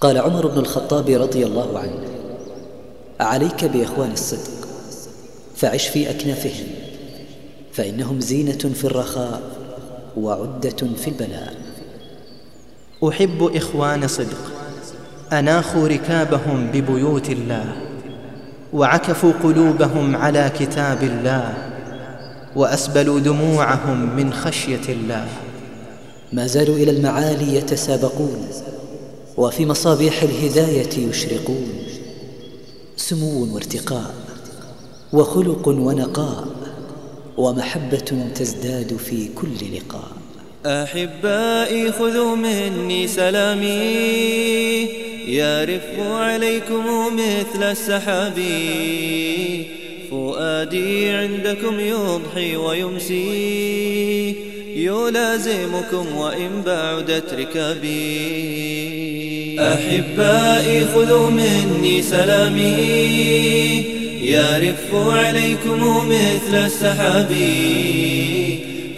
قال عمر بن الخطاب رضي الله عنه عليك بإخوان الصدق فعش في أكنافهم فإنهم زينة في الرخاء وعدة في البلاء. أحب إخوان صدق اناخوا ركابهم ببيوت الله وعكفوا قلوبهم على كتاب الله وأسبلوا دموعهم من خشية الله. ما زالوا إلى المعالي يتسابقون وفي مصابيح الهداية يشرقون سمو وارتقاء وخلق ونقاء ومحبة تزداد في كل لقاء. أحبائي خذوا مني سلامي يرف عليكم مثل السحاب. فؤادي عندكم يضحي ويمسي. يلازمكم وإن بعدت ركابي أحبائي خذوا مني سلامي. يرف عليكم مثل السحاب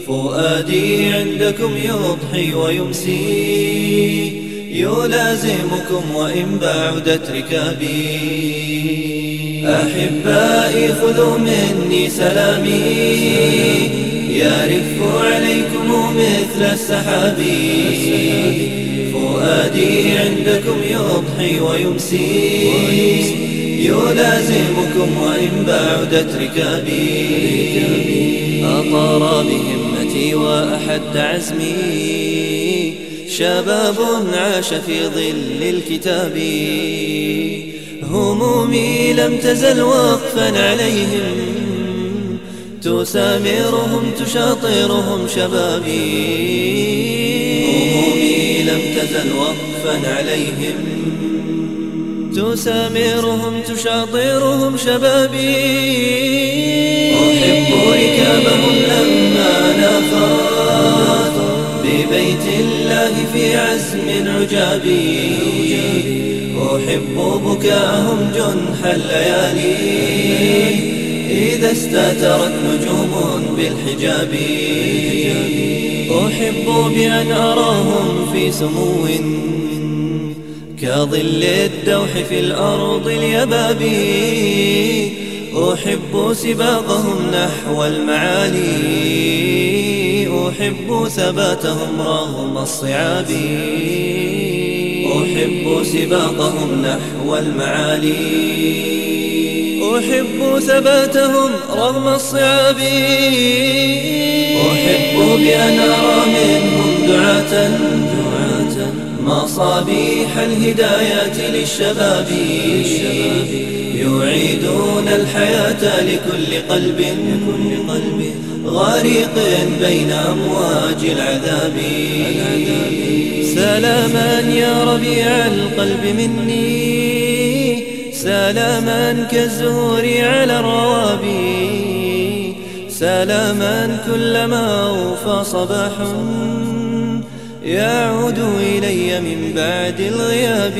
فؤادي عندكم يضحي ويمسي. يلازمكم وإن بعدت ركابي أحبائي خذوا مني سلامي. يرف عليكم مثل السحاب فؤادي عندكم يضحي ويمسي. يلازمكم وإن بعدت ركابي أطار بهمتي وأحد عزمي. شباب عاش في ظل الكتاب. همومي لم تزل وقفا عليهم. تسامرهم تشاطرهم شبابي. همومي لم تزل وقفا عليهم. تسامرهم تشاطرهم شبابي. أحب ركابهم لما نافات ببيت الله في عزم عجابي أحب بكاءهم جنح الليالي. إذا استترت نجوم بالحجاب. أحب بأن أراهم في سمو. كظل الدوح في الأرض اليبابي أحب سباقهم نحو المعالي. أحب ثباتهم رغم الصعاب. أحب سباقهم نحو المعالي. أحب ثباتهم رغم الصعاب. أحب بأن أرى منهم دعاة مصابيح الهدايات للشباب. يعيدون الحياة لكل قلب غريق بين أمواج العذاب. سلاما يا ربيع القلب مني. سلاما كالزهور على الروابي سلاما كلما أوفى صباح يعود إلي من بعد الغياب.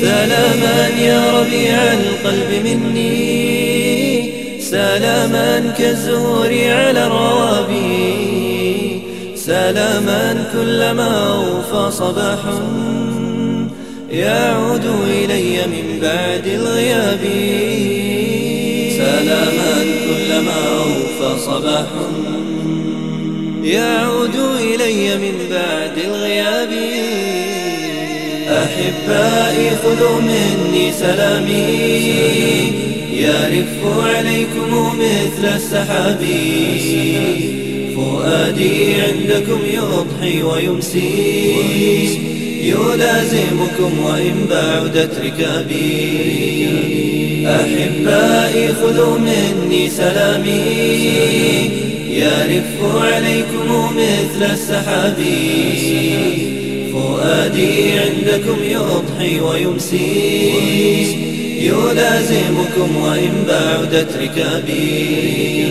سلاما يا ربيع القلب مني. سلاما كالزهور على الروابي سلاما كلما أوفى صباح يعود إلي من بعد الغياب. سلاما كلما أوفى صباح. يعود إلي من بعد الغياب. أحبائي خذوا مني سلامي. يرف عليكم مثل السحاب. فؤادي عندكم يضحي ويمسي. يلازمكم وإن بعدت ركابي أحبائي خذوا مني سلامي. يرف عليكم مثل السحاب فؤادي عندكم يضحي ويمسي. يلازمكم وإن بعدت ركابي